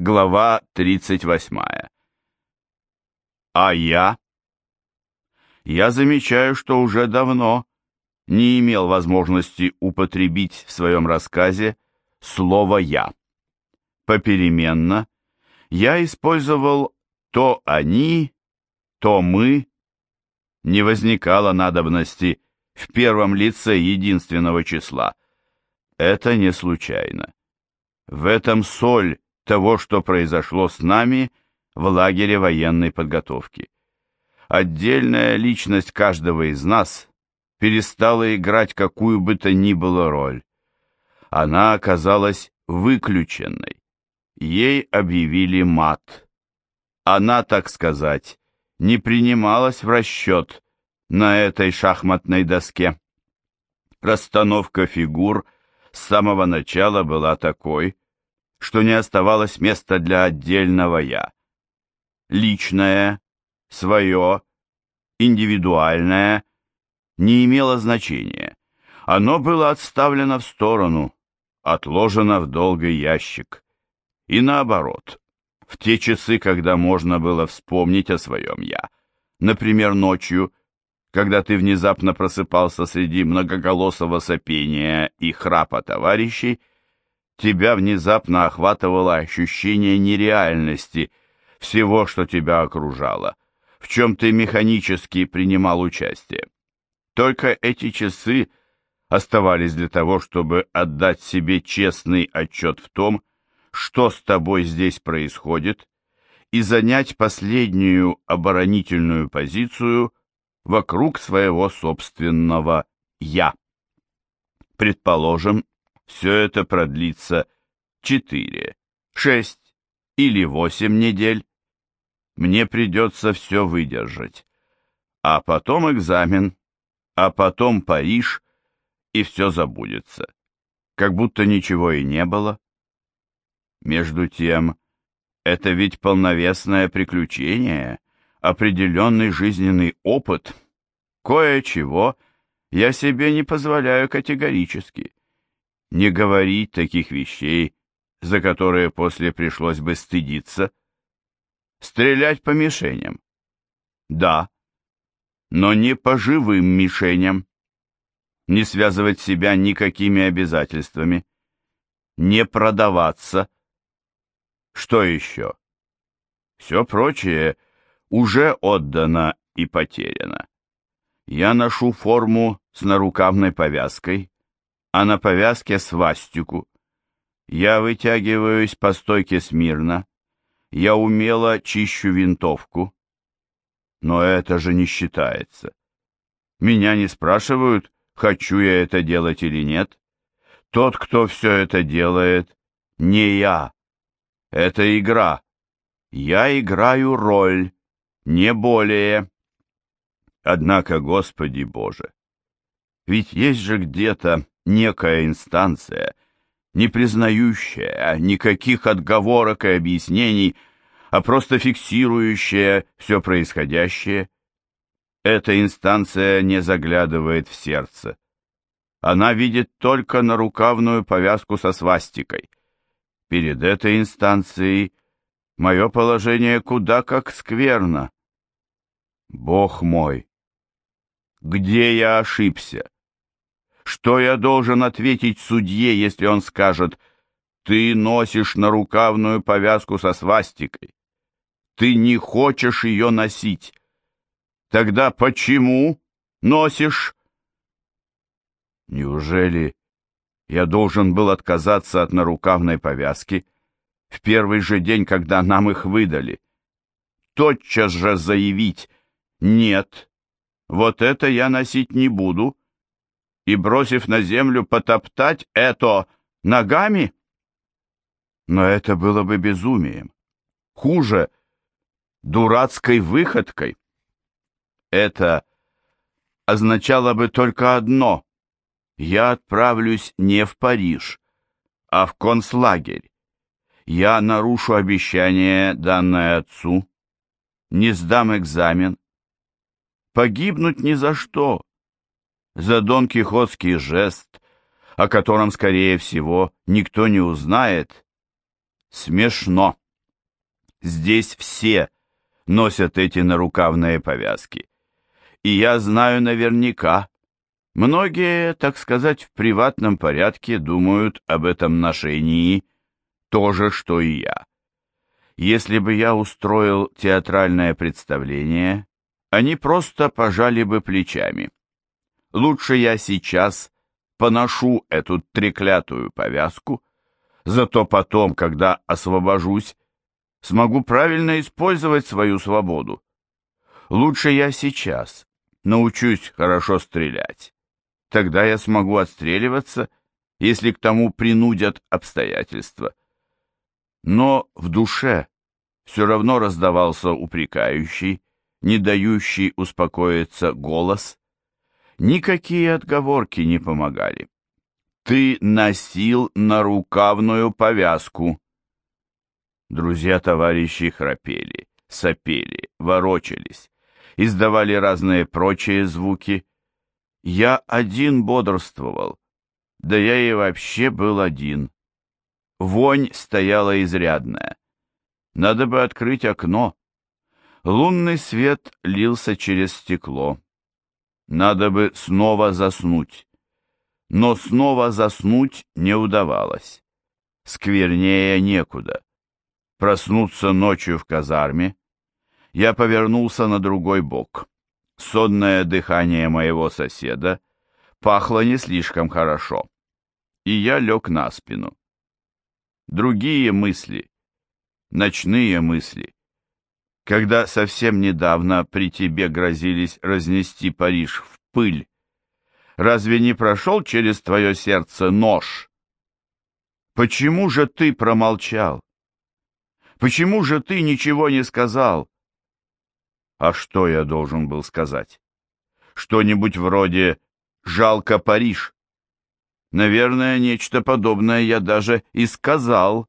Глава 38. А я? Я замечаю, что уже давно не имел возможности употребить в своем рассказе слово «я». Попеременно я использовал то «они», то «мы». Не возникало надобности в первом лице единственного числа. Это не случайно. В этом соль того, что произошло с нами в лагере военной подготовки. Отдельная личность каждого из нас перестала играть какую бы то ни было роль. Она оказалась выключенной. Ей объявили мат. Она, так сказать, не принималась в расчет на этой шахматной доске. Расстановка фигур с самого начала была такой, что не оставалось места для отдельного «я». Личное, свое, индивидуальное не имело значения. Оно было отставлено в сторону, отложено в долгий ящик. И наоборот, в те часы, когда можно было вспомнить о своем «я», например, ночью, когда ты внезапно просыпался среди многоголосого сопения и храпа товарищей, тебя внезапно охватывало ощущение нереальности всего, что тебя окружало, в чем ты механически принимал участие. Только эти часы оставались для того, чтобы отдать себе честный отчет в том, что с тобой здесь происходит, и занять последнюю оборонительную позицию вокруг своего собственного «я». Предположим, все это продлится 4, 6 или 8 недель. Мне придется все выдержать. А потом экзамен, а потом Париж, и все забудется. Как будто ничего и не было. Между тем, это ведь полновесное приключение, определенный жизненный опыт. Кое-чего я себе не позволяю категорически не говорить таких вещей, за которые после пришлось бы стыдиться. Стрелять по мишеням. Да, но не по живым мишеням. Не связывать себя никакими обязательствами. Не продаваться. Что еще? Все прочее уже отдано и потеряно. Я ношу форму с нарукавной повязкой, а на повязке свастику. Я вытягиваюсь по стойке смирно, я умело чищу винтовку. Но это же не считается. Меня не спрашивают, хочу я это делать или нет. Тот, кто все это делает, не я. Это игра. Я играю роль, не более. Однако, Господи Боже, ведь есть же где-то некая инстанция, не признающая никаких отговорок и объяснений, а просто фиксирующая все происходящее. Эта инстанция не заглядывает в сердце. Она видит только нарукавную повязку со свастикой. Перед этой инстанцией мое положение куда как скверно. Бог мой, где я ошибся? Что я должен ответить судье, если он скажет «Ты носишь нарукавную повязку со свастикой. Ты не хочешь ее носить. Тогда почему носишь?» Неужели я должен был отказаться от нарукавной повязки в первый же день, когда нам их выдали? Тотчас же заявить «Нет, вот это я носить не буду», и, бросив на землю, потоптать это ногами? Но это было бы безумием. Хуже, дурацкой выходкой. Это означало бы только одно. Я отправлюсь не в Париж, а в концлагерь. Я нарушу обещание, данное отцу, не сдам экзамен. Погибнуть ни за что за Дон Кихотский жест, о котором, скорее всего, никто не узнает, смешно. Здесь все носят эти нарукавные повязки. И я знаю наверняка, многие, так сказать, в приватном порядке думают об этом ношении то же, что и я. Если бы я устроил театральное представление, они просто пожали бы плечами. Лучше я сейчас поношу эту треклятую повязку, зато потом, когда освобожусь, смогу правильно использовать свою свободу. Лучше я сейчас научусь хорошо стрелять. Тогда я смогу отстреливаться, если к тому принудят обстоятельства. Но в душе все равно раздавался упрекающий, не дающий успокоиться голос. Никакие отговорки не помогали. Ты носил нарукавную повязку. Друзья-товарищи храпели, сопели, ворочались, издавали разные прочие звуки. Я один бодрствовал, да я и вообще был один. Вонь стояла изрядная. Надо бы открыть окно. Лунный свет лился через стекло. Надо бы снова заснуть. Но снова заснуть не удавалось. Сквернее некуда. Проснуться ночью в казарме. Я повернулся на другой бок. Сонное дыхание моего соседа пахло не слишком хорошо. И я лег на спину. Другие мысли, ночные мысли. Когда совсем недавно при тебе грозились разнести Париж в пыль, разве не прошел через твое сердце нож? Почему же ты промолчал? Почему же ты ничего не сказал? А что я должен был сказать? Что-нибудь вроде «жалко Париж». Наверное, нечто подобное я даже и сказал.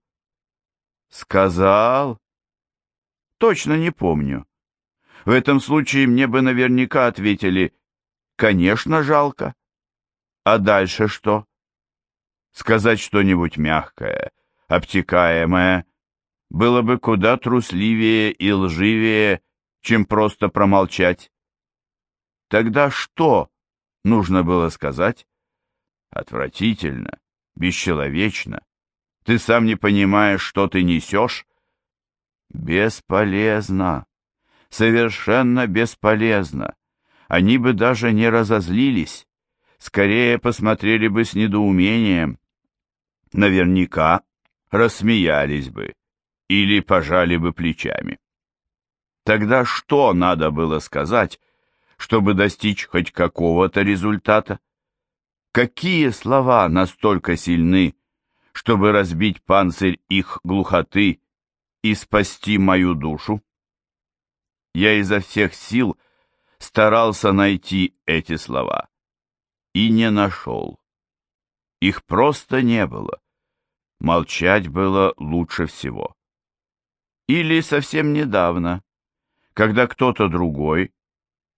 Сказал? Точно не помню. В этом случае мне бы наверняка ответили «Конечно, жалко». А дальше что? Сказать что-нибудь мягкое, обтекаемое, было бы куда трусливее и лживее, чем просто промолчать. Тогда что нужно было сказать? Отвратительно, бесчеловечно. Ты сам не понимаешь, что ты несешь? Бесполезно. Совершенно бесполезно. Они бы даже не разозлились. Скорее посмотрели бы с недоумением. Наверняка рассмеялись бы или пожали бы плечами. Тогда что надо было сказать, чтобы достичь хоть какого-то результата? Какие слова настолько сильны, чтобы разбить панцирь их глухоты и спасти мою душу? Я изо всех сил старался найти эти слова и не нашел. Их просто не было. Молчать было лучше всего. Или совсем недавно, когда кто-то другой,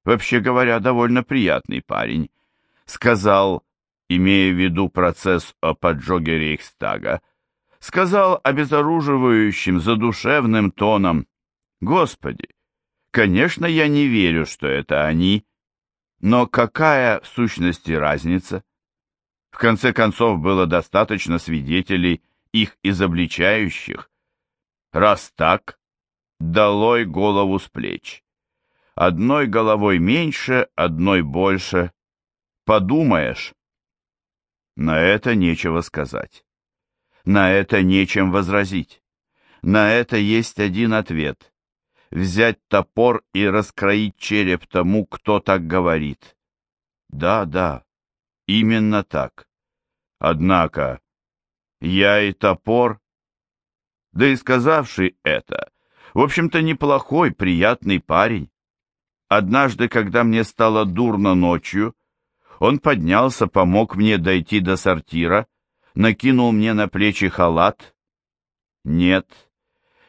вообще говоря, довольно приятный парень, сказал имея в виду процесс о поджоге Рейхстага, сказал обезоруживающим, задушевным тоном, «Господи, конечно, я не верю, что это они, но какая в сущности разница? В конце концов, было достаточно свидетелей, их изобличающих. Раз так, долой голову с плеч. Одной головой меньше, одной больше. Подумаешь, на это нечего сказать. На это нечем возразить. На это есть один ответ. Взять топор и раскроить череп тому, кто так говорит. Да, да, именно так. Однако, я и топор... Да и сказавший это, в общем-то, неплохой, приятный парень. Однажды, когда мне стало дурно ночью, он поднялся, помог мне дойти до сортира, накинул мне на плечи халат. Нет,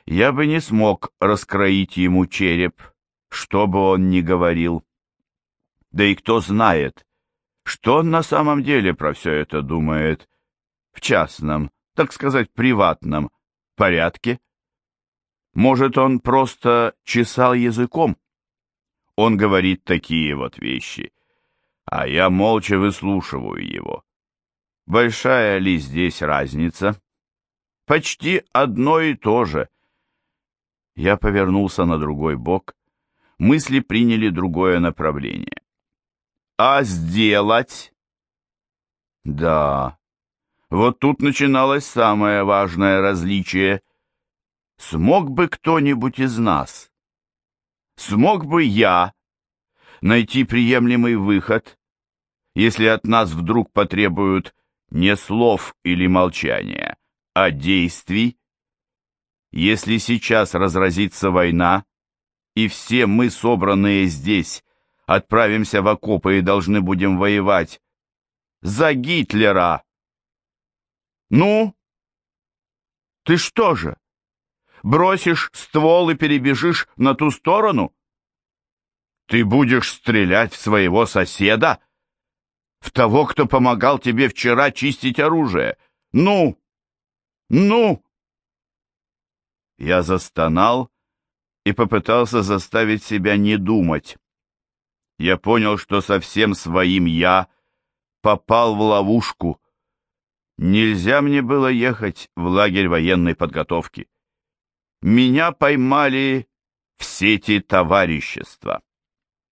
я бы не смог раскроить ему череп, что бы он ни говорил. Да и кто знает, что он на самом деле про все это думает в частном, так сказать, приватном порядке. Может, он просто чесал языком? Он говорит такие вот вещи, а я молча выслушиваю его. Большая ли здесь разница? Почти одно и то же. Я повернулся на другой бок. Мысли приняли другое направление. А сделать? Да. Вот тут начиналось самое важное различие. Смог бы кто-нибудь из нас, смог бы я найти приемлемый выход, если от нас вдруг потребуют не слов или молчания, а действий? Если сейчас разразится война, и все мы, собранные здесь, отправимся в окопы и должны будем воевать за Гитлера. Ну? Ты что же, бросишь ствол и перебежишь на ту сторону? Ты будешь стрелять в своего соседа? В того, кто помогал тебе вчера чистить оружие? Ну? Ну? Я застонал и попытался заставить себя не думать. Я понял, что совсем своим «я» попал в ловушку. Нельзя мне было ехать в лагерь военной подготовки. Меня поймали в сети товарищества.